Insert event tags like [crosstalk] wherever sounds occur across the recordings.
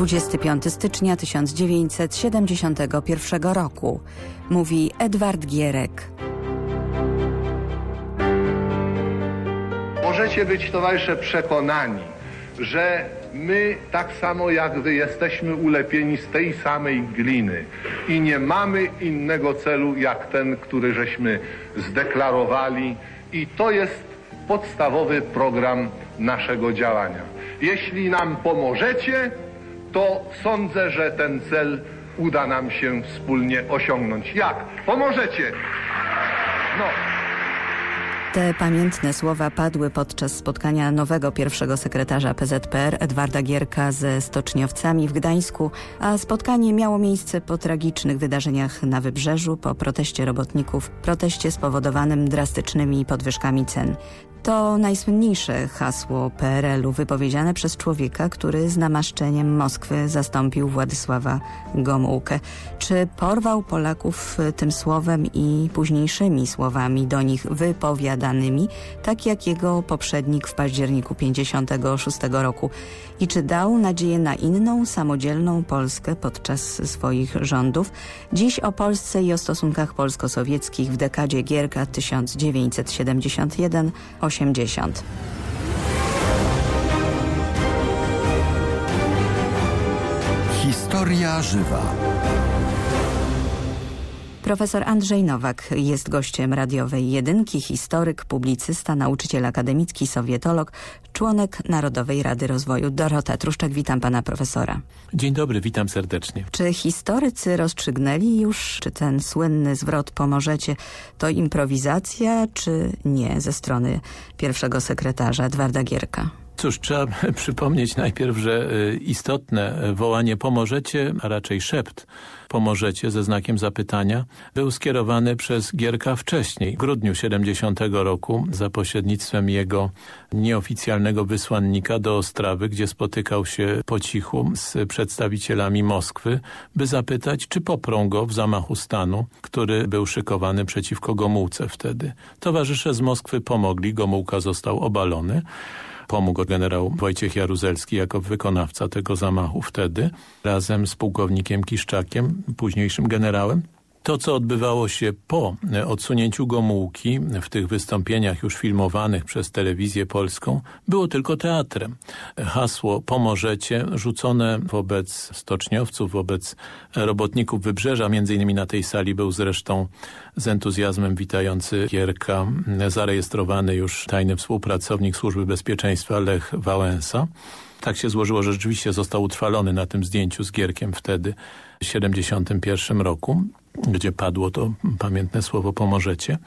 25 stycznia 1971 roku, mówi Edward Gierek. Możecie być, towarzysze, przekonani, że my, tak samo jak wy, jesteśmy ulepieni z tej samej gliny i nie mamy innego celu, jak ten, który żeśmy zdeklarowali i to jest podstawowy program naszego działania. Jeśli nam pomożecie, to sądzę, że ten cel uda nam się wspólnie osiągnąć. Jak? Pomożecie! No. Te pamiętne słowa padły podczas spotkania nowego pierwszego sekretarza PZPR Edwarda Gierka ze stoczniowcami w Gdańsku, a spotkanie miało miejsce po tragicznych wydarzeniach na Wybrzeżu, po proteście robotników, proteście spowodowanym drastycznymi podwyżkami cen. To najsłynniejsze hasło PRL-u wypowiedziane przez człowieka, który z namaszczeniem Moskwy zastąpił Władysława Gomułkę. Czy porwał Polaków tym słowem i późniejszymi słowami do nich wypowiadanymi, tak jak jego poprzednik w październiku 56 roku? I czy dał nadzieję na inną, samodzielną Polskę podczas swoich rządów? Dziś o Polsce i o stosunkach polsko-sowieckich w dekadzie Gierka 1971 80. Historia żywa. Profesor Andrzej Nowak jest gościem radiowej jedynki, historyk, publicysta, nauczyciel akademicki, sowietolog, członek Narodowej Rady Rozwoju. Dorota Truszczak, witam pana profesora. Dzień dobry, witam serdecznie. Czy historycy rozstrzygnęli już, czy ten słynny zwrot pomożecie to improwizacja, czy nie ze strony pierwszego sekretarza Edwarda Gierka? Cóż, trzeba [laughs] przypomnieć najpierw, że y, istotne wołanie pomożecie, a raczej szept pomożecie ze znakiem zapytania, był skierowany przez Gierka wcześniej, w grudniu 70 roku, za pośrednictwem jego nieoficjalnego wysłannika do Ostrawy, gdzie spotykał się po cichu z przedstawicielami Moskwy, by zapytać, czy poprą go w zamachu stanu, który był szykowany przeciwko Gomułce wtedy. Towarzysze z Moskwy pomogli, Gomułka został obalony pomógł generał Wojciech Jaruzelski jako wykonawca tego zamachu wtedy, razem z pułkownikiem Kiszczakiem, późniejszym generałem. To, co odbywało się po odsunięciu Gomułki w tych wystąpieniach już filmowanych przez telewizję polską, było tylko teatrem. Hasło pomożecie rzucone wobec stoczniowców, wobec robotników Wybrzeża, między innymi na tej sali był zresztą z entuzjazmem witający Gierka, zarejestrowany już tajny współpracownik Służby Bezpieczeństwa Lech Wałęsa. Tak się złożyło, że rzeczywiście został utrwalony na tym zdjęciu z Gierkiem wtedy, w 71 roku gdzie padło to pamiętne słowo pomożecie.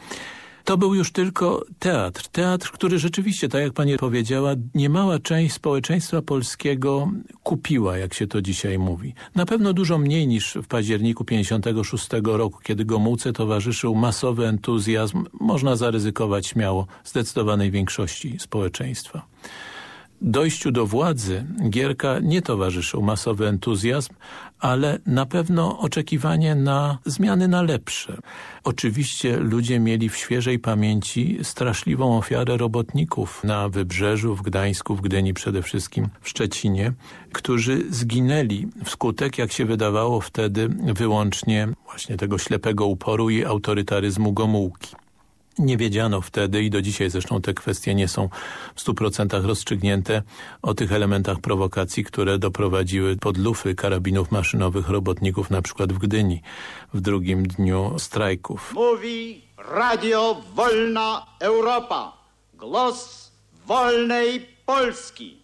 To był już tylko teatr. Teatr, który rzeczywiście, tak jak pani powiedziała, niemała część społeczeństwa polskiego kupiła, jak się to dzisiaj mówi. Na pewno dużo mniej niż w październiku 56 roku, kiedy Gomułce towarzyszył masowy entuzjazm, można zaryzykować śmiało, zdecydowanej większości społeczeństwa dojściu do władzy Gierka nie towarzyszył masowy entuzjazm, ale na pewno oczekiwanie na zmiany na lepsze. Oczywiście ludzie mieli w świeżej pamięci straszliwą ofiarę robotników na Wybrzeżu, w Gdańsku, w Gdyni przede wszystkim, w Szczecinie, którzy zginęli wskutek, jak się wydawało wtedy, wyłącznie właśnie tego ślepego uporu i autorytaryzmu Gomułki. Nie wiedziano wtedy i do dzisiaj zresztą te kwestie nie są w stu procentach rozstrzygnięte o tych elementach prowokacji, które doprowadziły pod lufy karabinów maszynowych robotników na przykład w Gdyni w drugim dniu strajków. Mówi Radio Wolna Europa, głos wolnej Polski.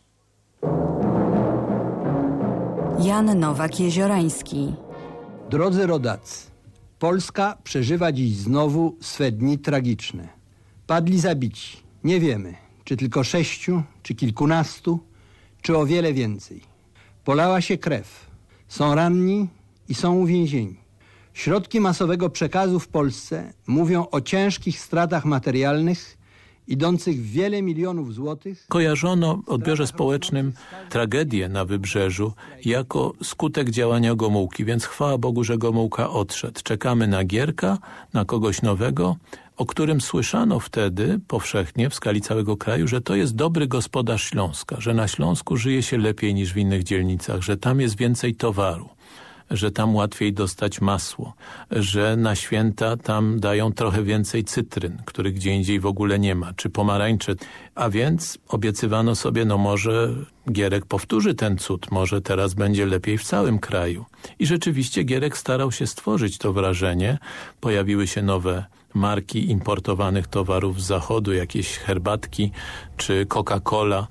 Jan Nowak-Jeziorański Drodzy rodacy, Polska przeżywa dziś znowu swe dni tragiczne. Padli zabici. Nie wiemy, czy tylko sześciu, czy kilkunastu, czy o wiele więcej. Polała się krew. Są ranni i są uwięzieni. Środki masowego przekazu w Polsce mówią o ciężkich stratach materialnych idących wiele milionów złotych. Kojarzono w odbiorze społecznym tragedię na Wybrzeżu jako skutek działania Gomułki, więc chwała Bogu, że Gomułka odszedł. Czekamy na Gierka, na kogoś nowego, o którym słyszano wtedy powszechnie w skali całego kraju, że to jest dobry gospodarz Śląska, że na Śląsku żyje się lepiej niż w innych dzielnicach, że tam jest więcej towaru że tam łatwiej dostać masło, że na święta tam dają trochę więcej cytryn, których gdzie indziej w ogóle nie ma, czy pomarańcze. A więc obiecywano sobie, no może Gierek powtórzy ten cud, może teraz będzie lepiej w całym kraju. I rzeczywiście Gierek starał się stworzyć to wrażenie. Pojawiły się nowe marki importowanych towarów z zachodu, jakieś herbatki czy Coca-Cola.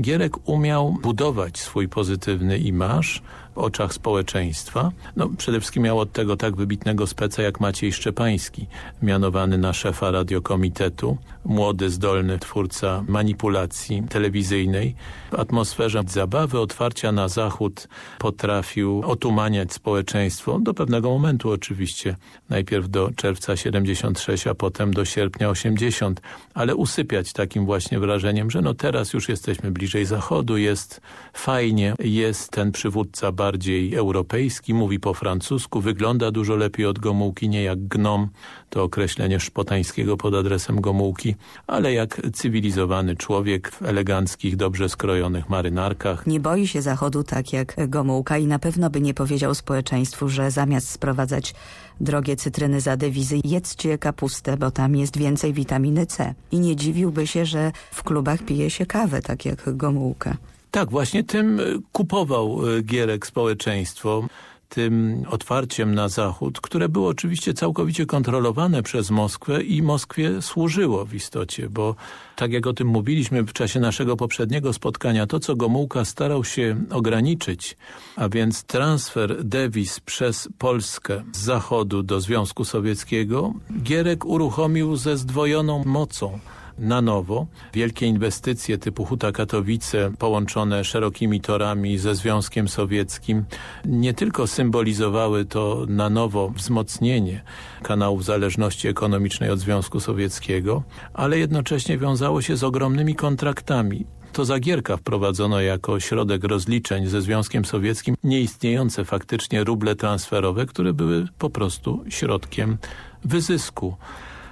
Gierek umiał budować swój pozytywny imaż, oczach społeczeństwa. No, przede wszystkim miał od tego tak wybitnego speca jak Maciej Szczepański, mianowany na szefa radiokomitetu, młody, zdolny twórca manipulacji telewizyjnej. W atmosferze zabawy, otwarcia na zachód potrafił otumaniać społeczeństwo, do pewnego momentu oczywiście, najpierw do czerwca 76, a potem do sierpnia 80, ale usypiać takim właśnie wrażeniem, że no teraz już jesteśmy bliżej zachodu, jest fajnie, jest ten przywódca bardziej europejski, mówi po francusku, wygląda dużo lepiej od Gomułki, nie jak gnom, to określenie szpotańskiego pod adresem Gomułki, ale jak cywilizowany człowiek w eleganckich, dobrze skrojonych marynarkach. Nie boi się Zachodu tak jak Gomułka i na pewno by nie powiedział społeczeństwu, że zamiast sprowadzać drogie cytryny za dewizy, jedzcie kapustę, bo tam jest więcej witaminy C. I nie dziwiłby się, że w klubach pije się kawę, tak jak Gomułka. Tak, właśnie tym kupował Gierek społeczeństwo tym otwarciem na Zachód, które było oczywiście całkowicie kontrolowane przez Moskwę i Moskwie służyło w istocie, bo tak jak o tym mówiliśmy w czasie naszego poprzedniego spotkania, to co Gomułka starał się ograniczyć, a więc transfer dewiz przez Polskę z Zachodu do Związku Sowieckiego, Gierek uruchomił ze zdwojoną mocą na nowo. Wielkie inwestycje typu Huta Katowice połączone szerokimi torami ze Związkiem Sowieckim nie tylko symbolizowały to na nowo wzmocnienie kanałów zależności ekonomicznej od Związku Sowieckiego, ale jednocześnie wiązało się z ogromnymi kontraktami to Zagierka wprowadzono jako środek rozliczeń ze Związkiem Sowieckim nieistniejące faktycznie ruble transferowe, które były po prostu środkiem wyzysku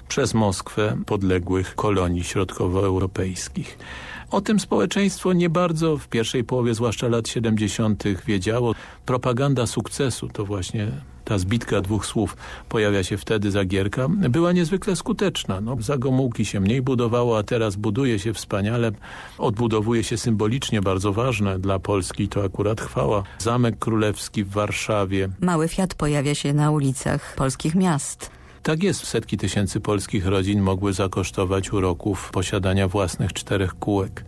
przez Moskwę podległych kolonii środkowoeuropejskich. O tym społeczeństwo nie bardzo w pierwszej połowie, zwłaszcza lat 70. wiedziało. Propaganda sukcesu, to właśnie ta zbitka dwóch słów pojawia się wtedy za Gierka, była niezwykle skuteczna. No, za się mniej budowało, a teraz buduje się wspaniale, odbudowuje się symbolicznie, bardzo ważne dla Polski, to akurat chwała. Zamek Królewski w Warszawie. Mały Fiat pojawia się na ulicach polskich miast. Tak jest, setki tysięcy polskich rodzin mogły zakosztować uroków posiadania własnych czterech kółek.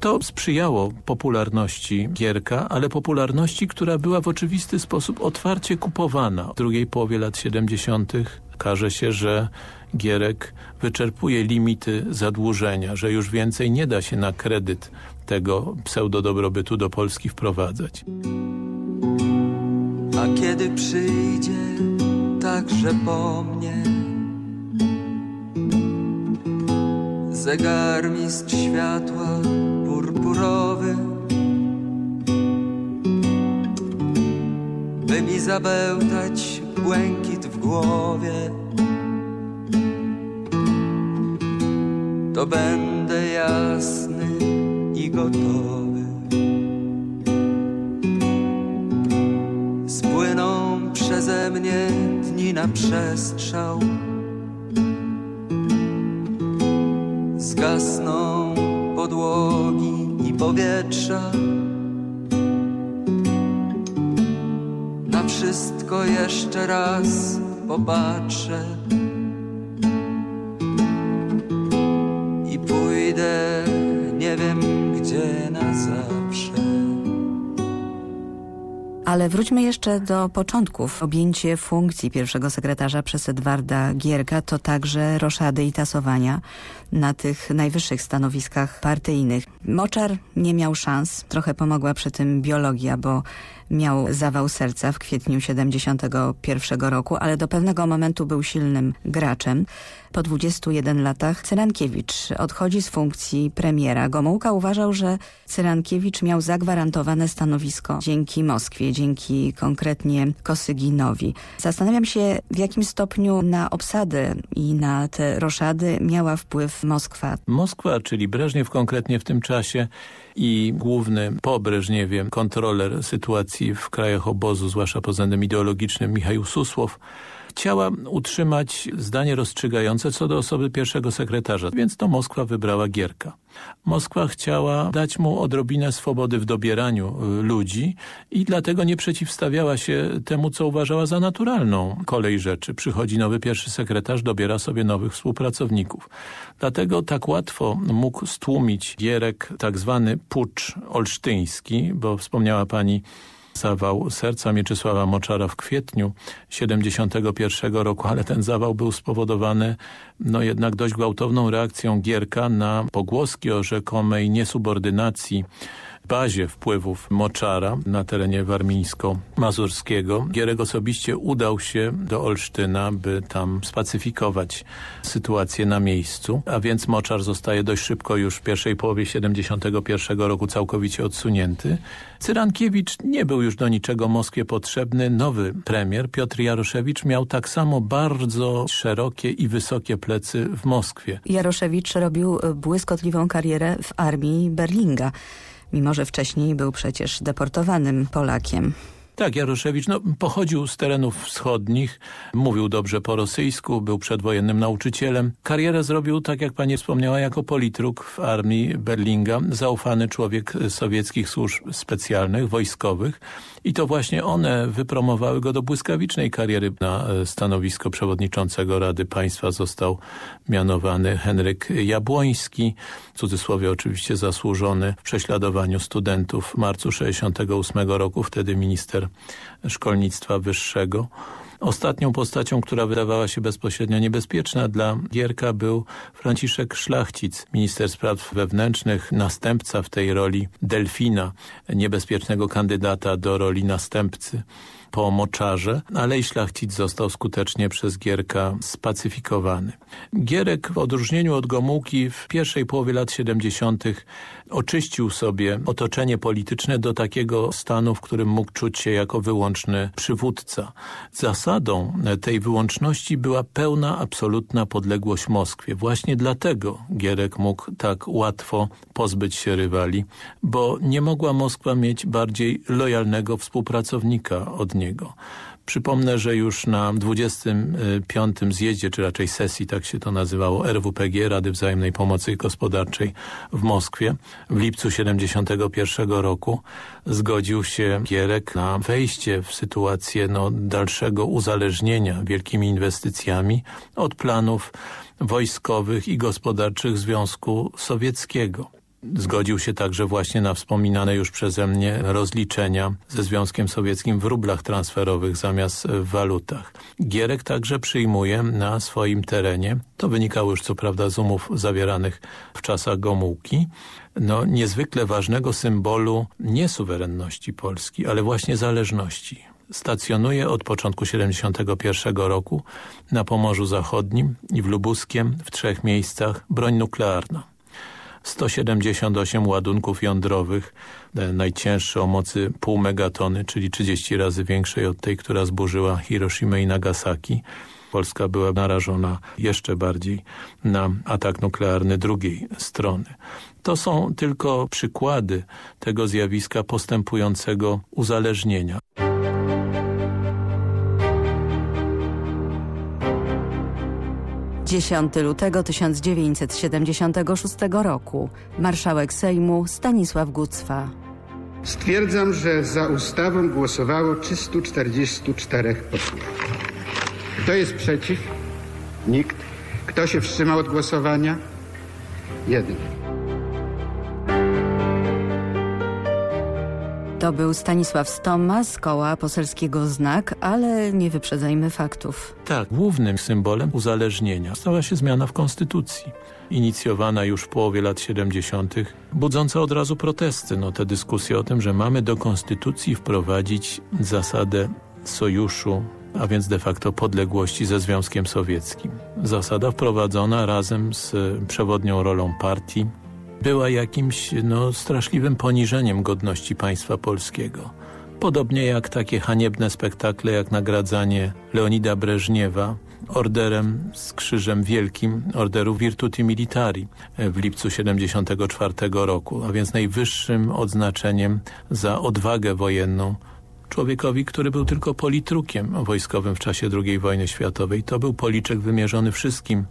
To sprzyjało popularności Gierka, ale popularności, która była w oczywisty sposób otwarcie kupowana. W drugiej połowie lat 70. każe się, że Gierek wyczerpuje limity zadłużenia, że już więcej nie da się na kredyt tego pseudodobrobytu do Polski wprowadzać. A kiedy przyjdzie także po mnie. Zegarmistrz światła purpurowy By mi zabełtać błękit w głowie To będę jasny i gotowy przestrzał Zgasną podłogi i powietrza. Na wszystko jeszcze raz popatrzę ale wróćmy jeszcze do początków. Objęcie funkcji pierwszego sekretarza przez Edwarda Gierka to także roszady i tasowania na tych najwyższych stanowiskach partyjnych. Moczar nie miał szans, trochę pomogła przy tym biologia, bo miał zawał serca w kwietniu 71 roku, ale do pewnego momentu był silnym graczem. Po 21 latach Cyrankiewicz odchodzi z funkcji premiera. Gomułka uważał, że Cyrankiewicz miał zagwarantowane stanowisko dzięki Moskwie, dzięki konkretnie Kosyginowi. Zastanawiam się, w jakim stopniu na obsadę i na te roszady miała wpływ Moskwa. Moskwa, czyli Breżniew konkretnie w tym czasie i główny po Breżniewie kontroler sytuacji w krajach obozu, zwłaszcza pod względem ideologicznym Michał Susłow, chciała utrzymać zdanie rozstrzygające co do osoby pierwszego sekretarza, więc to Moskwa wybrała Gierka. Moskwa chciała dać mu odrobinę swobody w dobieraniu y, ludzi i dlatego nie przeciwstawiała się temu, co uważała za naturalną kolej rzeczy. Przychodzi nowy pierwszy sekretarz, dobiera sobie nowych współpracowników. Dlatego tak łatwo mógł stłumić Gierek tak zwany pucz olsztyński, bo wspomniała pani zawał serca Mieczysława Moczara w kwietniu 71 roku, ale ten zawał był spowodowany no jednak dość gwałtowną reakcją Gierka na pogłoski o rzekomej niesubordynacji bazie wpływów Moczara na terenie warmińsko-mazurskiego. Gierek osobiście udał się do Olsztyna, by tam spacyfikować sytuację na miejscu, a więc Moczar zostaje dość szybko już w pierwszej połowie 71 roku całkowicie odsunięty. Cyrankiewicz nie był już do niczego Moskwie potrzebny. Nowy premier Piotr Jaroszewicz miał tak samo bardzo szerokie i wysokie plecy w Moskwie. Jaroszewicz robił błyskotliwą karierę w armii Berlinga mimo że wcześniej był przecież deportowanym Polakiem. Tak, Jaroszewicz no, pochodził z terenów wschodnich, mówił dobrze po rosyjsku, był przedwojennym nauczycielem. Karierę zrobił, tak jak pani wspomniała, jako politruk w armii Berlinga, zaufany człowiek sowieckich służb specjalnych, wojskowych i to właśnie one wypromowały go do błyskawicznej kariery. Na e, stanowisko przewodniczącego Rady Państwa został mianowany Henryk Jabłoński, w cudzysłowie oczywiście zasłużony w prześladowaniu studentów w marcu 68 roku, wtedy minister szkolnictwa wyższego. Ostatnią postacią, która wydawała się bezpośrednio niebezpieczna dla Gierka był Franciszek Szlachcic, minister spraw wewnętrznych, następca w tej roli Delfina, niebezpiecznego kandydata do roli następcy po Moczarze, ale i Szlachcic został skutecznie przez Gierka spacyfikowany. Gierek w odróżnieniu od Gomułki w pierwszej połowie lat 70. oczyścił sobie otoczenie polityczne do takiego stanu, w którym mógł czuć się jako wyłączny przywódca. Zasadą tej wyłączności była pełna, absolutna podległość Moskwie. Właśnie dlatego Gierek mógł tak łatwo pozbyć się rywali, bo nie mogła Moskwa mieć bardziej lojalnego współpracownika od niego. Przypomnę, że już na 25. zjeździe, czy raczej sesji, tak się to nazywało, RWPG, Rady Wzajemnej Pomocy Gospodarczej w Moskwie w lipcu 71 roku zgodził się Gierek na wejście w sytuację no, dalszego uzależnienia wielkimi inwestycjami od planów wojskowych i gospodarczych Związku Sowieckiego. Zgodził się także właśnie na wspominane już przeze mnie rozliczenia ze Związkiem Sowieckim w rublach transferowych zamiast w walutach. Gierek także przyjmuje na swoim terenie, to wynikało już co prawda z umów zawieranych w czasach Gomułki, no niezwykle ważnego symbolu nie suwerenności Polski, ale właśnie zależności stacjonuje od początku 71 roku na Pomorzu Zachodnim i w Lubuskiem w trzech miejscach broń nuklearna. 178 ładunków jądrowych, e, najcięższe o mocy pół megatony, czyli 30 razy większej od tej, która zburzyła Hiroshima i Nagasaki. Polska była narażona jeszcze bardziej na atak nuklearny drugiej strony. To są tylko przykłady tego zjawiska postępującego uzależnienia. 10 lutego 1976 roku. Marszałek Sejmu Stanisław Gucwa. Stwierdzam, że za ustawą głosowało 344 posłów. Kto jest przeciw? Nikt. Kto się wstrzymał od głosowania? Jeden. To był Stanisław Stoma z koła poselskiego Znak, ale nie wyprzedzajmy faktów. Tak, głównym symbolem uzależnienia stała się zmiana w konstytucji. Inicjowana już w połowie lat 70., budząca od razu protesty. No te dyskusje o tym, że mamy do konstytucji wprowadzić zasadę sojuszu, a więc de facto podległości ze Związkiem Sowieckim. Zasada wprowadzona razem z przewodnią rolą partii była jakimś no, straszliwym poniżeniem godności państwa polskiego. Podobnie jak takie haniebne spektakle jak nagradzanie Leonida Breżniewa orderem z Krzyżem Wielkim Orderu Virtuti Militari w lipcu 74 roku, a więc najwyższym odznaczeniem za odwagę wojenną człowiekowi, który był tylko politrukiem wojskowym w czasie II wojny światowej. To był policzek wymierzony wszystkim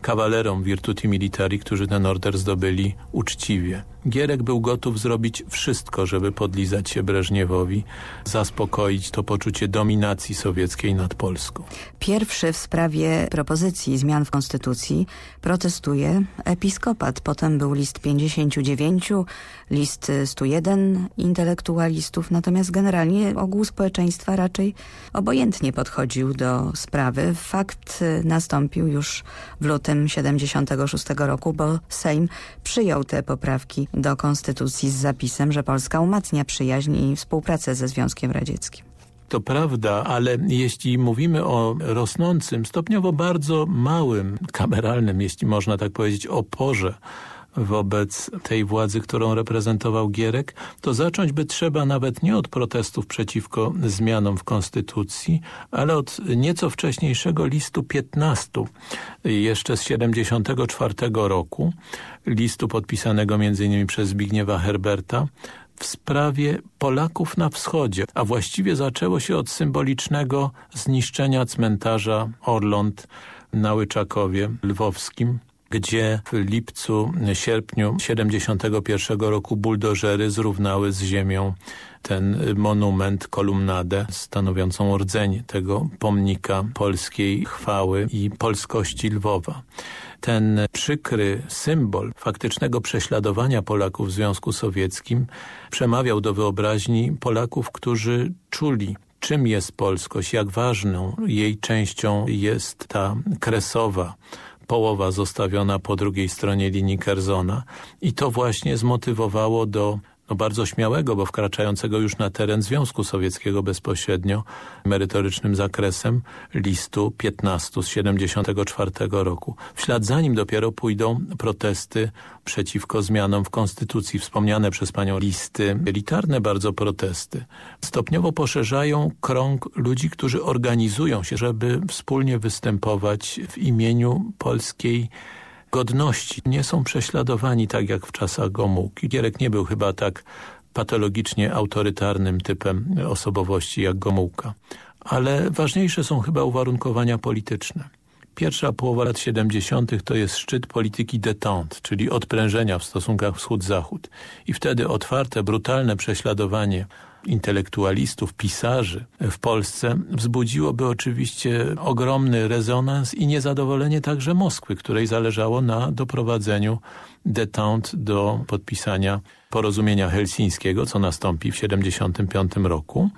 kawalerom Virtuti Militari, którzy ten order zdobyli uczciwie. Gierek był gotów zrobić wszystko, żeby podlizać się Breżniewowi, zaspokoić to poczucie dominacji sowieckiej nad Polską. Pierwszy w sprawie propozycji zmian w konstytucji protestuje episkopat. Potem był list 59, list 101 intelektualistów, natomiast generalnie ogół społeczeństwa raczej obojętnie podchodził do sprawy. Fakt nastąpił już w lutym 76 roku, bo Sejm przyjął te poprawki do konstytucji z zapisem, że Polska umacnia przyjaźń i współpracę ze Związkiem Radzieckim. To prawda, ale jeśli mówimy o rosnącym, stopniowo bardzo małym, kameralnym, jeśli można tak powiedzieć, oporze wobec tej władzy, którą reprezentował Gierek, to zacząć by trzeba nawet nie od protestów przeciwko zmianom w Konstytucji, ale od nieco wcześniejszego listu 15, jeszcze z 74 roku, listu podpisanego m.in. przez Zbigniewa Herberta, w sprawie Polaków na wschodzie, a właściwie zaczęło się od symbolicznego zniszczenia cmentarza Orląt na Łyczakowie lwowskim, gdzie w lipcu, sierpniu 71 roku buldożery zrównały z ziemią ten monument, kolumnadę stanowiącą rdzeń tego pomnika polskiej chwały i polskości Lwowa. Ten przykry symbol faktycznego prześladowania Polaków w Związku Sowieckim przemawiał do wyobraźni Polaków, którzy czuli czym jest polskość, jak ważną jej częścią jest ta kresowa, połowa zostawiona po drugiej stronie linii Kerzona i to właśnie zmotywowało do no bardzo śmiałego, bo wkraczającego już na teren Związku Sowieckiego bezpośrednio merytorycznym zakresem listu 15 z 74 roku. W ślad za nim dopiero pójdą protesty przeciwko zmianom w konstytucji. Wspomniane przez panią listy elitarne bardzo protesty. Stopniowo poszerzają krąg ludzi, którzy organizują się, żeby wspólnie występować w imieniu polskiej godności. Nie są prześladowani tak jak w czasach Gomułki. Gierek nie był chyba tak patologicznie autorytarnym typem osobowości jak Gomułka. Ale ważniejsze są chyba uwarunkowania polityczne. Pierwsza połowa lat 70. to jest szczyt polityki détente, czyli odprężenia w stosunkach wschód-zachód. I wtedy otwarte, brutalne prześladowanie intelektualistów, pisarzy w Polsce wzbudziłoby oczywiście ogromny rezonans i niezadowolenie także Moskwy, której zależało na doprowadzeniu detente do podpisania porozumienia helsińskiego, co nastąpi w 1975 roku.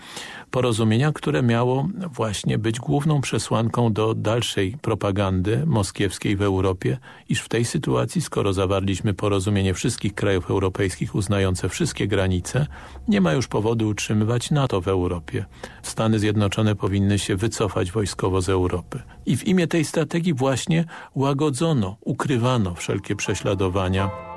Porozumienia, które miało właśnie być główną przesłanką do dalszej propagandy moskiewskiej w Europie, iż w tej sytuacji, skoro zawarliśmy porozumienie wszystkich krajów europejskich uznające wszystkie granice, nie ma już powodu utrzymywać NATO w Europie. Stany Zjednoczone powinny się wycofać wojskowo z Europy. I w imię tej strategii właśnie łagodzono, ukrywano wszelkie prześladowania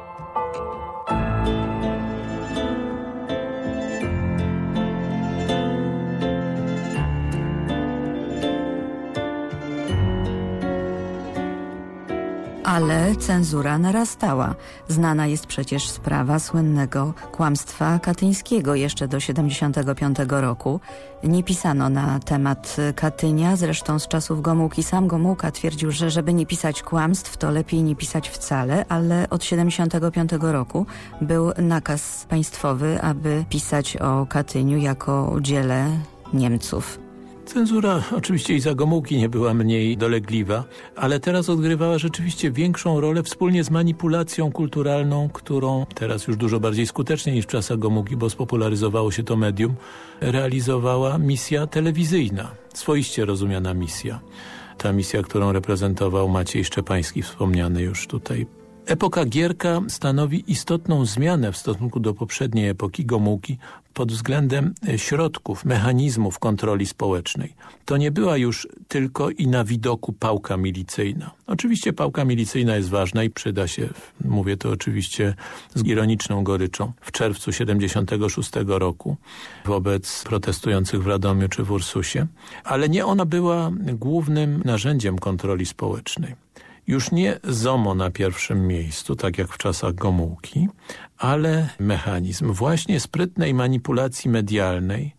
ale cenzura narastała. Znana jest przecież sprawa słynnego kłamstwa katyńskiego jeszcze do 75 roku. Nie pisano na temat Katynia, zresztą z czasów Gomułki. Sam Gomułka twierdził, że żeby nie pisać kłamstw, to lepiej nie pisać wcale, ale od 75 roku był nakaz państwowy, aby pisać o Katyniu jako dziele Niemców. Cenzura oczywiście i za Gomułki nie była mniej dolegliwa, ale teraz odgrywała rzeczywiście większą rolę wspólnie z manipulacją kulturalną, którą teraz już dużo bardziej skutecznie niż w czasach Gomułki, bo spopularyzowało się to medium, realizowała misja telewizyjna, swoiście rozumiana misja. Ta misja, którą reprezentował Maciej Szczepański, wspomniany już tutaj Epoka Gierka stanowi istotną zmianę w stosunku do poprzedniej epoki Gomułki pod względem e, środków, mechanizmów kontroli społecznej. To nie była już tylko i na widoku pałka milicyjna. Oczywiście pałka milicyjna jest ważna i przyda się, mówię to oczywiście z ironiczną goryczą, w czerwcu 76 roku wobec protestujących w Radomiu czy w Ursusie, ale nie ona była głównym narzędziem kontroli społecznej. Już nie ZOMO na pierwszym miejscu, tak jak w czasach Gomułki, ale mechanizm właśnie sprytnej manipulacji medialnej.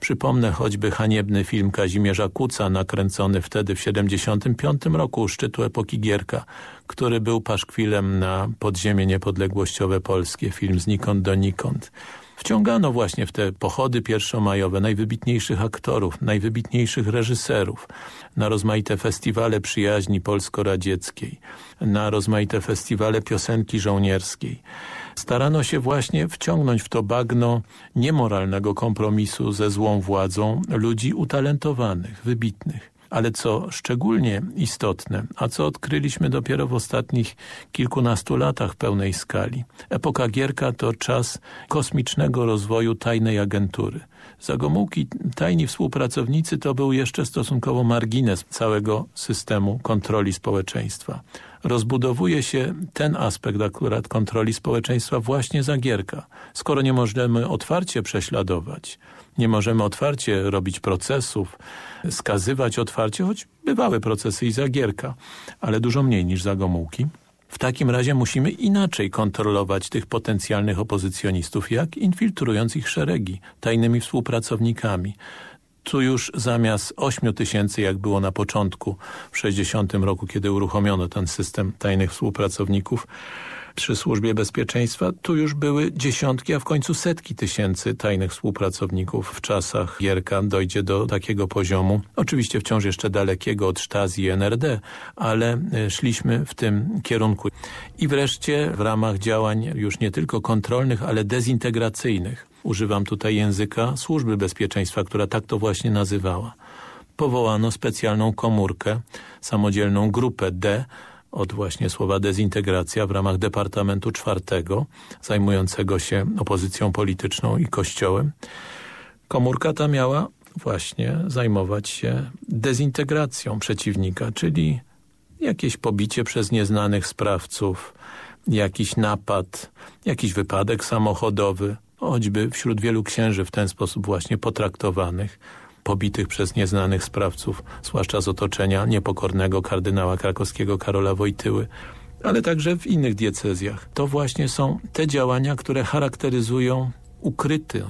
Przypomnę choćby haniebny film Kazimierza Kuca, nakręcony wtedy w 75 roku u szczytu epoki Gierka, który był paszkwilem na podziemie niepodległościowe polskie, film znikąd donikąd. Wciągano właśnie w te pochody pierwszomajowe najwybitniejszych aktorów, najwybitniejszych reżyserów, na rozmaite festiwale przyjaźni polsko-radzieckiej, na rozmaite festiwale piosenki żołnierskiej. Starano się właśnie wciągnąć w to bagno niemoralnego kompromisu ze złą władzą ludzi utalentowanych, wybitnych ale co szczególnie istotne, a co odkryliśmy dopiero w ostatnich kilkunastu latach pełnej skali. Epoka Gierka to czas kosmicznego rozwoju tajnej agentury. Za Gomułki tajni współpracownicy to był jeszcze stosunkowo margines całego systemu kontroli społeczeństwa. Rozbudowuje się ten aspekt akurat kontroli społeczeństwa właśnie za Gierka. Skoro nie możemy otwarcie prześladować, nie możemy otwarcie robić procesów, skazywać otwarcie, choć bywały procesy i za Gierka, ale dużo mniej niż za Gomułki. W takim razie musimy inaczej kontrolować tych potencjalnych opozycjonistów, jak infiltrując ich szeregi, tajnymi współpracownikami. Tu już zamiast 8 tysięcy, jak było na początku, w 60 roku, kiedy uruchomiono ten system tajnych współpracowników, przy Służbie Bezpieczeństwa, tu już były dziesiątki, a w końcu setki tysięcy tajnych współpracowników. W czasach Gierka dojdzie do takiego poziomu, oczywiście wciąż jeszcze dalekiego od Stasi i NRD, ale e, szliśmy w tym kierunku. I wreszcie w ramach działań już nie tylko kontrolnych, ale dezintegracyjnych. Używam tutaj języka Służby Bezpieczeństwa, która tak to właśnie nazywała. Powołano specjalną komórkę, samodzielną grupę D, od właśnie słowa dezintegracja w ramach Departamentu Czwartego zajmującego się opozycją polityczną i kościołem. Komórka ta miała właśnie zajmować się dezintegracją przeciwnika, czyli jakieś pobicie przez nieznanych sprawców, jakiś napad, jakiś wypadek samochodowy, choćby wśród wielu księży w ten sposób właśnie potraktowanych, pobitych przez nieznanych sprawców, zwłaszcza z otoczenia niepokornego kardynała krakowskiego Karola Wojtyły, ale także w innych diecezjach. To właśnie są te działania, które charakteryzują ukryty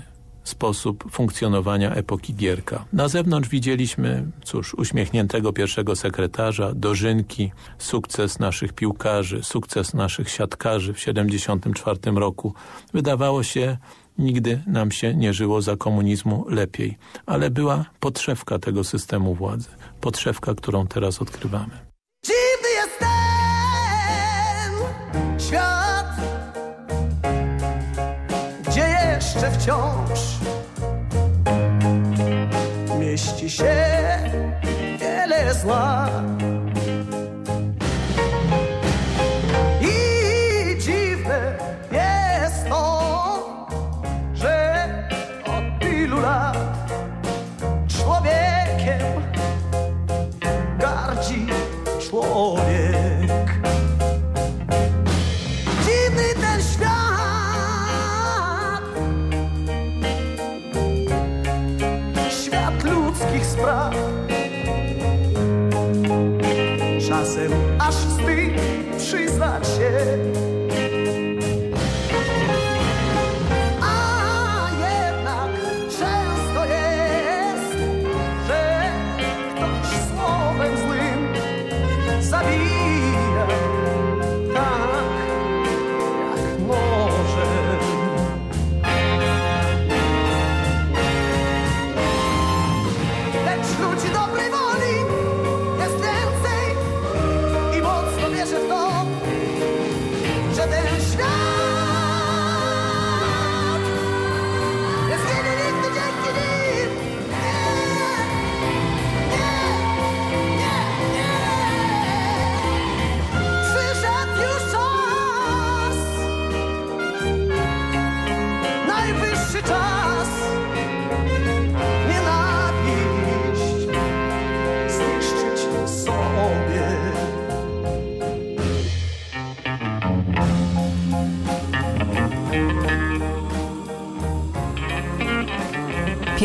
sposób funkcjonowania epoki Gierka. Na zewnątrz widzieliśmy, cóż, uśmiechniętego pierwszego sekretarza, dożynki, sukces naszych piłkarzy, sukces naszych siatkarzy w 1974 roku. Wydawało się, Nigdy nam się nie żyło za komunizmu lepiej, ale była podszewka tego systemu władzy, podszewka, którą teraz odkrywamy. Dziwny jest ten świat, gdzie jeszcze wciąż mieści się wiele zła.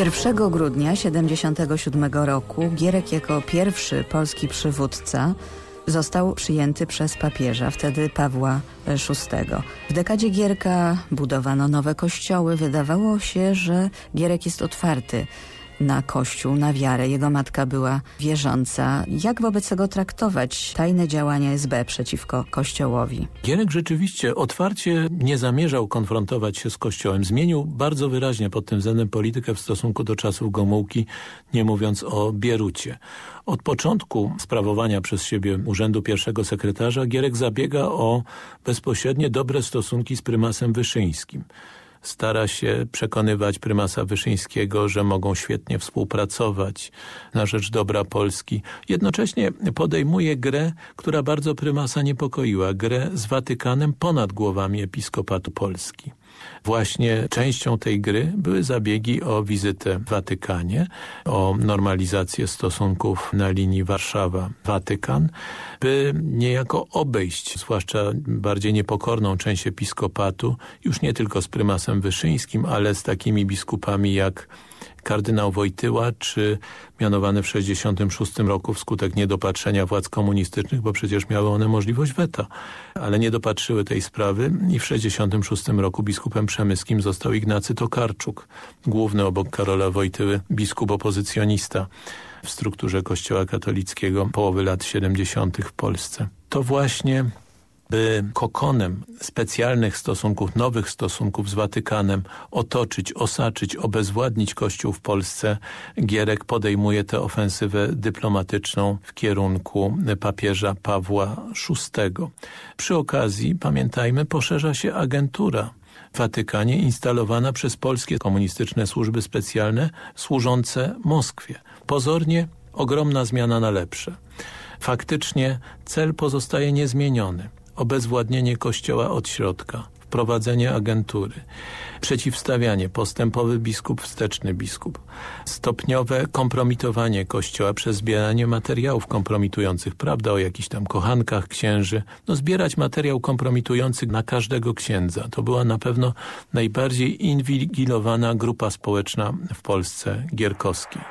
1 grudnia 1977 roku Gierek jako pierwszy polski przywódca został przyjęty przez papieża, wtedy Pawła VI. W dekadzie Gierka budowano nowe kościoły. Wydawało się, że Gierek jest otwarty na Kościół, na wiarę. Jego matka była wierząca. Jak wobec tego traktować tajne działania SB przeciwko Kościołowi? Gierek rzeczywiście otwarcie nie zamierzał konfrontować się z Kościołem. Zmienił bardzo wyraźnie pod tym względem politykę w stosunku do czasów Gomułki, nie mówiąc o Bierucie. Od początku sprawowania przez siebie urzędu pierwszego sekretarza Gierek zabiega o bezpośrednie dobre stosunki z prymasem Wyszyńskim stara się przekonywać prymasa Wyszyńskiego, że mogą świetnie współpracować na rzecz dobra Polski. Jednocześnie podejmuje grę, która bardzo prymasa niepokoiła, grę z Watykanem ponad głowami Episkopatu Polski. Właśnie częścią tej gry były zabiegi o wizytę w Watykanie, o normalizację stosunków na linii Warszawa-Watykan, by niejako obejść, zwłaszcza bardziej niepokorną część episkopatu, już nie tylko z prymasem Wyszyńskim, ale z takimi biskupami jak kardynał Wojtyła, czy mianowany w 1966 roku wskutek niedopatrzenia władz komunistycznych, bo przecież miały one możliwość weta, ale nie dopatrzyły tej sprawy i w 1966 roku biskupem przemyskim został Ignacy Tokarczuk, główny obok Karola Wojtyły biskup opozycjonista w strukturze kościoła katolickiego połowy lat 70. w Polsce. To właśnie kokonem specjalnych stosunków, nowych stosunków z Watykanem otoczyć, osaczyć, obezwładnić Kościół w Polsce, Gierek podejmuje tę ofensywę dyplomatyczną w kierunku papieża Pawła VI. Przy okazji, pamiętajmy, poszerza się agentura Watykanie instalowana przez polskie komunistyczne służby specjalne służące Moskwie. Pozornie ogromna zmiana na lepsze. Faktycznie cel pozostaje niezmieniony obezwładnienie Kościoła od środka, wprowadzenie agentury, przeciwstawianie, postępowy biskup, wsteczny biskup, stopniowe kompromitowanie Kościoła przez zbieranie materiałów kompromitujących, prawda, o jakichś tam kochankach księży, no zbierać materiał kompromitujący na każdego księdza. To była na pewno najbardziej inwigilowana grupa społeczna w Polsce gierkowskiej.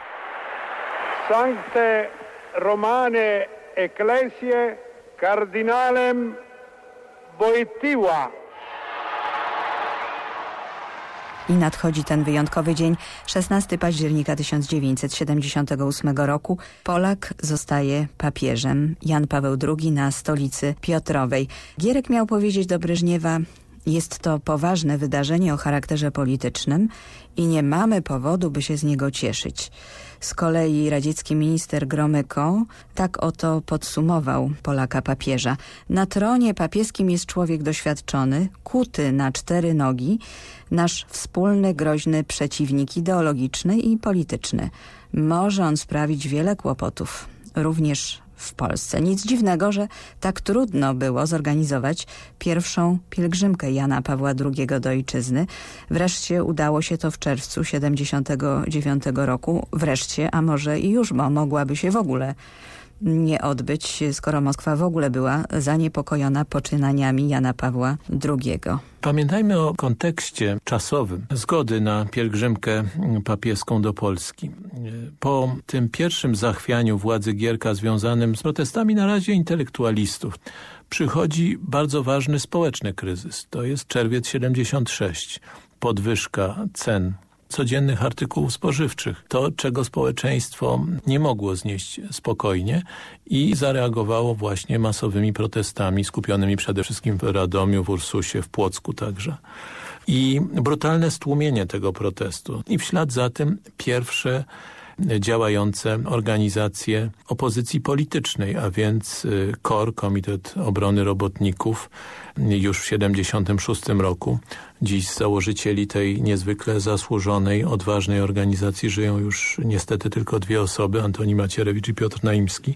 Sancte Romane Ecclesie kardynalem Wojtyła. I nadchodzi ten wyjątkowy dzień, 16 października 1978 roku. Polak zostaje papieżem. Jan Paweł II na stolicy Piotrowej. Gierek miał powiedzieć do Breżniewa, jest to poważne wydarzenie o charakterze politycznym i nie mamy powodu, by się z niego cieszyć. Z kolei radziecki minister Gromyko tak oto podsumował Polaka papieża. Na tronie papieskim jest człowiek doświadczony, kuty na cztery nogi, nasz wspólny, groźny przeciwnik ideologiczny i polityczny. Może on sprawić wiele kłopotów, również w Polsce. Nic dziwnego, że tak trudno było zorganizować pierwszą pielgrzymkę Jana Pawła II do ojczyzny. Wreszcie udało się to w czerwcu 79 roku. Wreszcie, a może i już, bo mogłaby się w ogóle nie odbyć, skoro Moskwa w ogóle była zaniepokojona poczynaniami Jana Pawła II. Pamiętajmy o kontekście czasowym zgody na pielgrzymkę papieską do Polski. Po tym pierwszym zachwianiu władzy Gierka związanym z protestami na razie intelektualistów przychodzi bardzo ważny społeczny kryzys. To jest czerwiec 76. Podwyżka cen codziennych artykułów spożywczych. To, czego społeczeństwo nie mogło znieść spokojnie i zareagowało właśnie masowymi protestami skupionymi przede wszystkim w Radomiu, w Ursusie, w Płocku także. I brutalne stłumienie tego protestu. I w ślad za tym pierwsze działające organizacje opozycji politycznej, a więc y, KOR, Komitet Obrony Robotników, już w 76 roku. Dziś założycieli tej niezwykle zasłużonej, odważnej organizacji żyją już niestety tylko dwie osoby, Antoni Macierewicz i Piotr Naimski.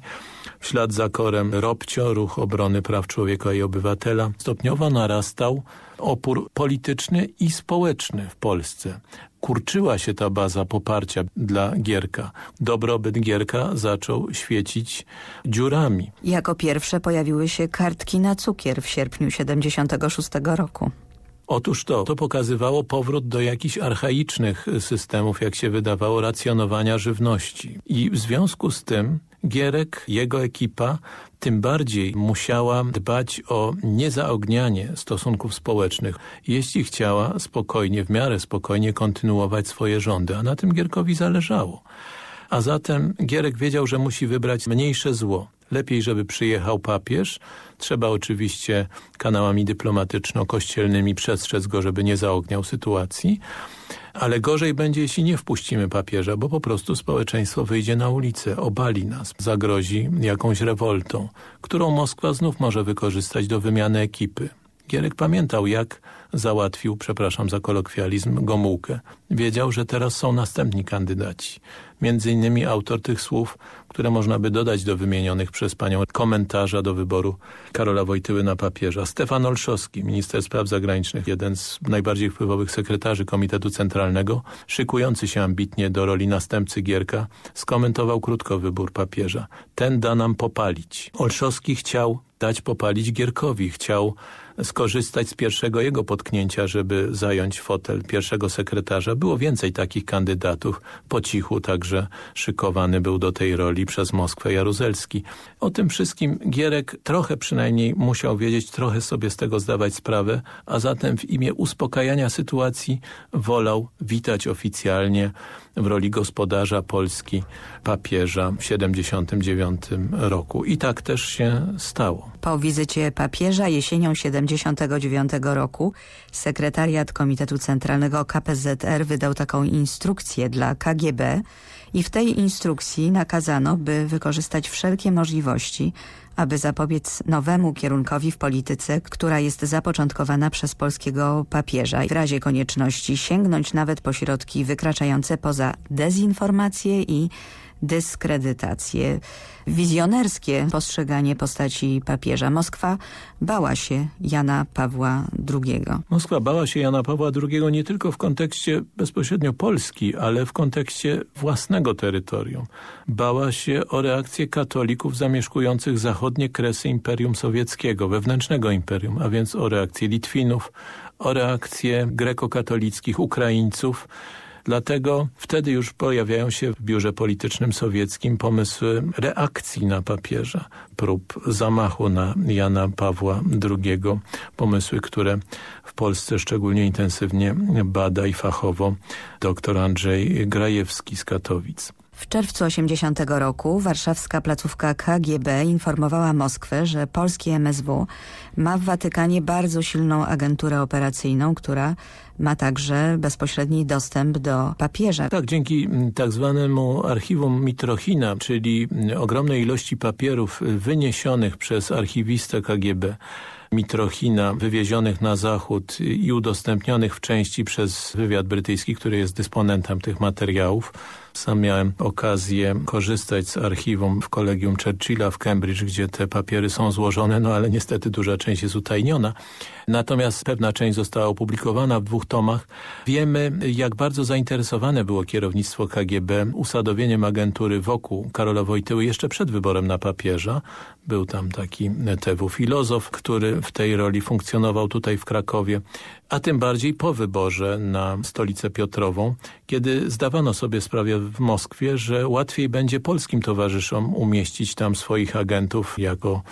W ślad za korem Robcio, Ruch Obrony Praw Człowieka i Obywatela, stopniowo narastał opór polityczny i społeczny w Polsce. Kurczyła się ta baza poparcia dla Gierka. Dobrobyt Gierka zaczął świecić dziurami. Jako pierwsze pojawiły się kartki na cukier w sierpniu 76 roku. Otóż to, to pokazywało powrót do jakichś archaicznych systemów, jak się wydawało, racjonowania żywności. I w związku z tym Gierek, jego ekipa tym bardziej musiała dbać o niezaognianie stosunków społecznych, jeśli chciała spokojnie, w miarę spokojnie kontynuować swoje rządy, a na tym Gierkowi zależało. A zatem Gierek wiedział, że musi wybrać mniejsze zło. Lepiej, żeby przyjechał papież. Trzeba oczywiście kanałami dyplomatyczno-kościelnymi przestrzec go, żeby nie zaogniał sytuacji. Ale gorzej będzie, jeśli nie wpuścimy papieża, bo po prostu społeczeństwo wyjdzie na ulicę, obali nas, zagrozi jakąś rewoltą, którą Moskwa znów może wykorzystać do wymiany ekipy. Gierek pamiętał, jak załatwił, przepraszam za kolokwializm, Gomułkę. Wiedział, że teraz są następni kandydaci. Między innymi autor tych słów, które można by dodać do wymienionych przez panią komentarza do wyboru Karola Wojtyły na papieża. Stefan Olszowski, minister spraw zagranicznych, jeden z najbardziej wpływowych sekretarzy Komitetu Centralnego, szykujący się ambitnie do roli następcy Gierka, skomentował krótko wybór papieża. Ten da nam popalić. Olszowski chciał dać popalić Gierkowi, chciał skorzystać z pierwszego jego potknięcia, żeby zająć fotel pierwszego sekretarza. Było więcej takich kandydatów. Po cichu także szykowany był do tej roli przez Moskwę Jaruzelski. O tym wszystkim Gierek trochę przynajmniej musiał wiedzieć, trochę sobie z tego zdawać sprawę, a zatem w imię uspokajania sytuacji wolał witać oficjalnie w roli gospodarza Polski papieża w 79 roku. I tak też się stało. Po wizycie papieża jesienią 79 roku sekretariat Komitetu Centralnego KPZR wydał taką instrukcję dla KGB i w tej instrukcji nakazano, by wykorzystać wszelkie możliwości, aby zapobiec nowemu kierunkowi w polityce, która jest zapoczątkowana przez polskiego papieża. I w razie konieczności sięgnąć nawet po środki wykraczające poza dezinformację i dyskredytację, wizjonerskie postrzeganie postaci papieża. Moskwa bała się Jana Pawła II. Moskwa bała się Jana Pawła II nie tylko w kontekście bezpośrednio Polski, ale w kontekście własnego terytorium. Bała się o reakcję katolików zamieszkujących zachodnie kresy Imperium Sowieckiego, wewnętrznego imperium, a więc o reakcję Litwinów, o reakcję grekokatolickich Ukraińców, Dlatego wtedy już pojawiają się w biurze politycznym sowieckim pomysły reakcji na papieża, prób zamachu na Jana Pawła II, pomysły, które w Polsce szczególnie intensywnie bada i fachowo dr Andrzej Grajewski z Katowic. W czerwcu 80 roku warszawska placówka KGB informowała Moskwę, że polskie MSW ma w Watykanie bardzo silną agenturę operacyjną, która ma także bezpośredni dostęp do papieża. Tak, dzięki mm, tak zwanemu archiwum Mitrochina, czyli mm, ogromnej ilości papierów wyniesionych przez archiwistę KGB, Mitrochina wywiezionych na zachód i udostępnionych w części przez wywiad brytyjski, który jest dysponentem tych materiałów. Sam miałem okazję korzystać z archiwum w Kolegium Churchilla w Cambridge, gdzie te papiery są złożone, no ale niestety duża część jest utajniona. Natomiast pewna część została opublikowana w dwóch tomach. Wiemy, jak bardzo zainteresowane było kierownictwo KGB usadowieniem agentury wokół Karola Wojtyły jeszcze przed wyborem na papieża. Był tam taki TW filozof, który w tej roli funkcjonował tutaj w Krakowie a tym bardziej po wyborze na stolicę Piotrową, kiedy zdawano sobie sprawę w Moskwie, że łatwiej będzie polskim towarzyszom umieścić tam swoich agentów jako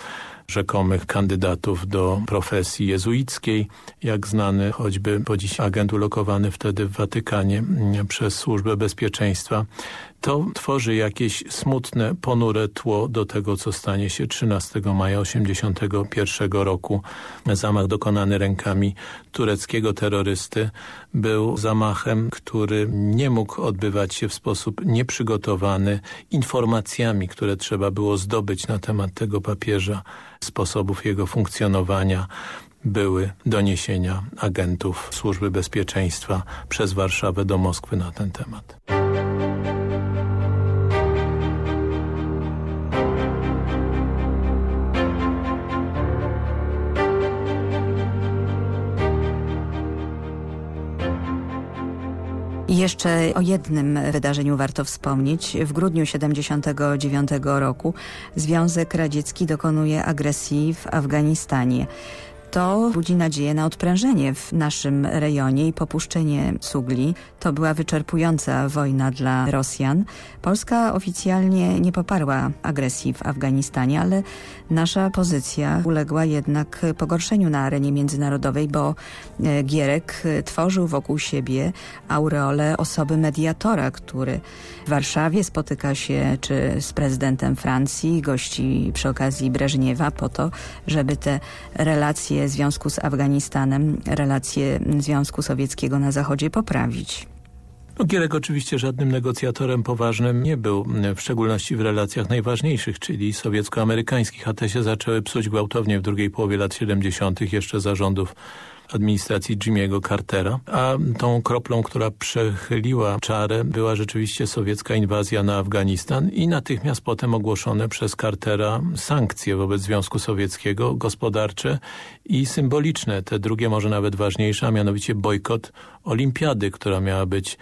rzekomych kandydatów do profesji jezuickiej, jak znany choćby po dziś agent ulokowany wtedy w Watykanie przez Służbę Bezpieczeństwa to tworzy jakieś smutne, ponure tło do tego, co stanie się 13 maja 1981 roku. Zamach dokonany rękami tureckiego terrorysty był zamachem, który nie mógł odbywać się w sposób nieprzygotowany informacjami, które trzeba było zdobyć na temat tego papieża, sposobów jego funkcjonowania, były doniesienia agentów Służby Bezpieczeństwa przez Warszawę do Moskwy na ten temat. I jeszcze o jednym wydarzeniu warto wspomnieć. W grudniu 79 roku Związek Radziecki dokonuje agresji w Afganistanie. To budzi nadzieję na odprężenie w naszym rejonie i popuszczenie Sugli. To była wyczerpująca wojna dla Rosjan. Polska oficjalnie nie poparła agresji w Afganistanie, ale nasza pozycja uległa jednak pogorszeniu na arenie międzynarodowej, bo e, Gierek tworzył wokół siebie aureolę osoby mediatora, który w Warszawie spotyka się czy z prezydentem Francji, gości przy okazji Breżniewa po to, żeby te relacje związku z Afganistanem, relacje Związku Sowieckiego na Zachodzie poprawić. No, Gierek oczywiście żadnym negocjatorem poważnym nie był, w szczególności w relacjach najważniejszych, czyli sowiecko-amerykańskich, a te się zaczęły psuć gwałtownie w drugiej połowie lat 70. jeszcze zarządów administracji Jimmy'ego Cartera, a tą kroplą, która przechyliła czarę była rzeczywiście sowiecka inwazja na Afganistan i natychmiast potem ogłoszone przez Cartera sankcje wobec Związku Sowieckiego, gospodarcze i symboliczne. Te drugie może nawet ważniejsze, a mianowicie bojkot olimpiady, która miała być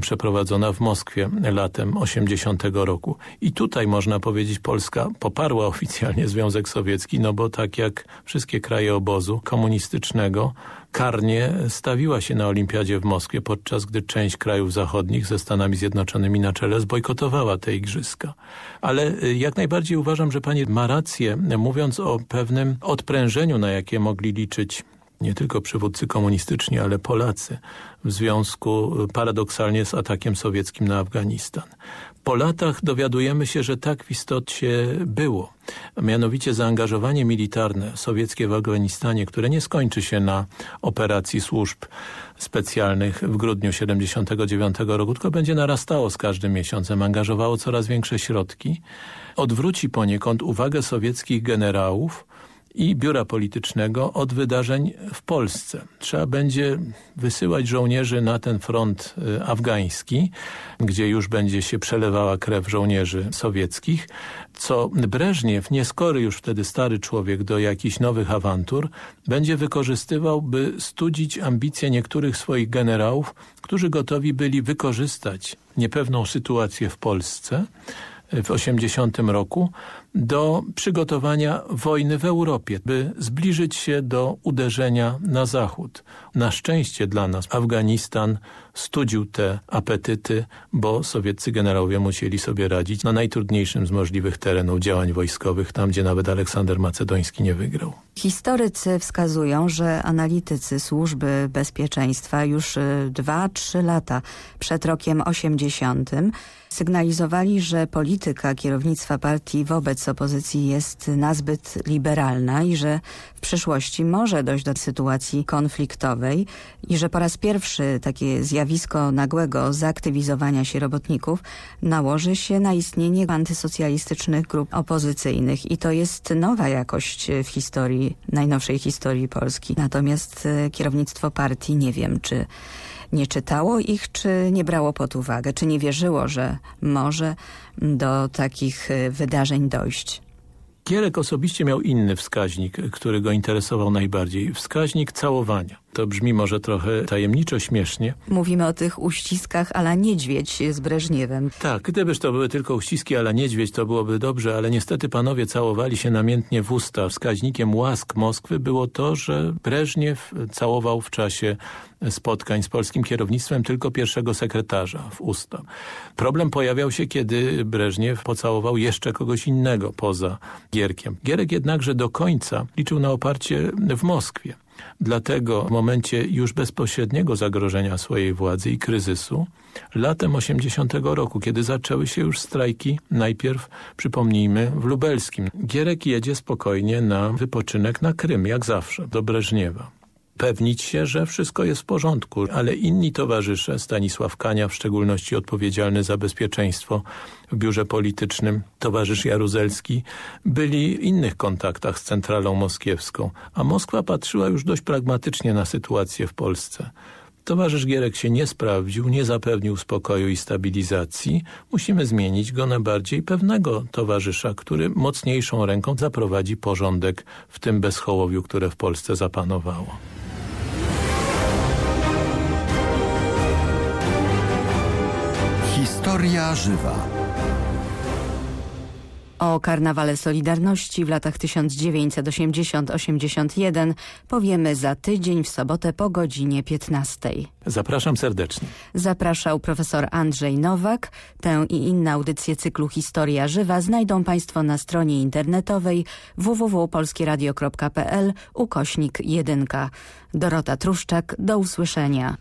przeprowadzona w Moskwie latem 80 roku. I tutaj można powiedzieć Polska poparła oficjalnie Związek Sowiecki, no bo tak jak wszystkie kraje obozu komunistycznego karnie stawiła się na olimpiadzie w Moskwie, podczas gdy część krajów zachodnich ze Stanami Zjednoczonymi na czele zbojkotowała te igrzyska. Ale y, jak najbardziej uważam, że pani ma rację, mówiąc o pewnym odprężeniu, na jakie mogli liczyć nie tylko przywódcy komunistyczni, ale Polacy w związku paradoksalnie z atakiem sowieckim na Afganistan. Po latach dowiadujemy się, że tak w istocie było. Mianowicie zaangażowanie militarne sowieckie w Afganistanie, które nie skończy się na operacji służb specjalnych w grudniu 79 roku, tylko będzie narastało z każdym miesiącem, angażowało coraz większe środki, odwróci poniekąd uwagę sowieckich generałów i biura politycznego od wydarzeń w Polsce. Trzeba będzie wysyłać żołnierzy na ten front y, afgański, gdzie już będzie się przelewała krew żołnierzy sowieckich, co Breżniew, nieskory już wtedy stary człowiek do jakichś nowych awantur, będzie wykorzystywał, by studzić ambicje niektórych swoich generałów, którzy gotowi byli wykorzystać niepewną sytuację w Polsce w 80 roku do przygotowania wojny w Europie, by zbliżyć się do uderzenia na zachód. Na szczęście dla nas Afganistan studził te apetyty, bo sowieccy generałowie musieli sobie radzić na najtrudniejszym z możliwych terenów działań wojskowych, tam gdzie nawet Aleksander Macedoński nie wygrał. Historycy wskazują, że analitycy służby bezpieczeństwa już 2-3 y, lata przed rokiem 80 sygnalizowali, że polityka kierownictwa partii wobec opozycji jest nazbyt liberalna i że w przyszłości może dojść do sytuacji konfliktowej i że po raz pierwszy takie zjawisko nagłego zaaktywizowania się robotników nałoży się na istnienie antysocjalistycznych grup opozycyjnych i to jest nowa jakość w historii, najnowszej historii Polski. Natomiast e, kierownictwo partii nie wiem, czy nie czytało ich, czy nie brało pod uwagę, czy nie wierzyło, że może do takich y, wydarzeń dojść. Gierek osobiście miał inny wskaźnik, który go interesował najbardziej. Wskaźnik całowania. To brzmi może trochę tajemniczo, śmiesznie. Mówimy o tych uściskach ala niedźwiedź z Breżniewem. Tak, gdybyż to były tylko uściski ala niedźwiedź, to byłoby dobrze, ale niestety panowie całowali się namiętnie w usta. Wskaźnikiem łask Moskwy było to, że Breżniew całował w czasie spotkań z polskim kierownictwem tylko pierwszego sekretarza w usta. Problem pojawiał się, kiedy Breżniew pocałował jeszcze kogoś innego poza Gierkiem. Gierek jednakże do końca liczył na oparcie w Moskwie. Dlatego w momencie już bezpośredniego zagrożenia swojej władzy i kryzysu, latem 80 roku, kiedy zaczęły się już strajki, najpierw, przypomnijmy, w Lubelskim. Gierek jedzie spokojnie na wypoczynek na Krym, jak zawsze, do Breżniewa upewnić się, że wszystko jest w porządku, ale inni towarzysze, Stanisław Kania w szczególności odpowiedzialny za bezpieczeństwo w biurze politycznym, towarzysz Jaruzelski, byli w innych kontaktach z centralą moskiewską, a Moskwa patrzyła już dość pragmatycznie na sytuację w Polsce. Towarzysz Gierek się nie sprawdził, nie zapewnił spokoju i stabilizacji. Musimy zmienić go na bardziej pewnego towarzysza, który mocniejszą ręką zaprowadzi porządek w tym bezchołowiu, które w Polsce zapanowało. Historia żywa. O karnawale Solidarności w latach 1980-81 powiemy za tydzień w sobotę po godzinie 15. Zapraszam serdecznie. Zapraszał profesor Andrzej Nowak. Tę i inne audycje cyklu Historia Żywa znajdą Państwo na stronie internetowej www.polskieradio.pl ukośnik 1. Dorota Truszczak, do usłyszenia.